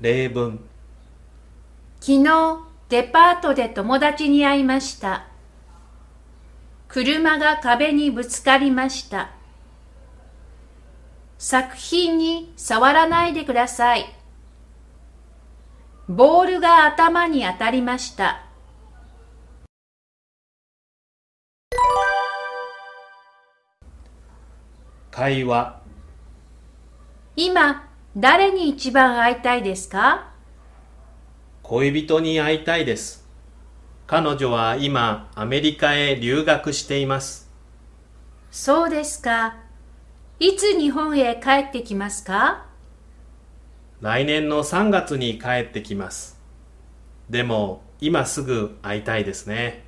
例文昨日デパートで友達に会いました。車が壁にぶつかりました。作品に触らないでください。ボールが頭に当たりました。会話今、誰に一番会いたいですか？恋人に会いたいです。彼女は今アメリカへ留学しています。そうですか。いつ日本へ帰ってきますか？来年の3月に帰ってきます。でも今すぐ会いたいですね「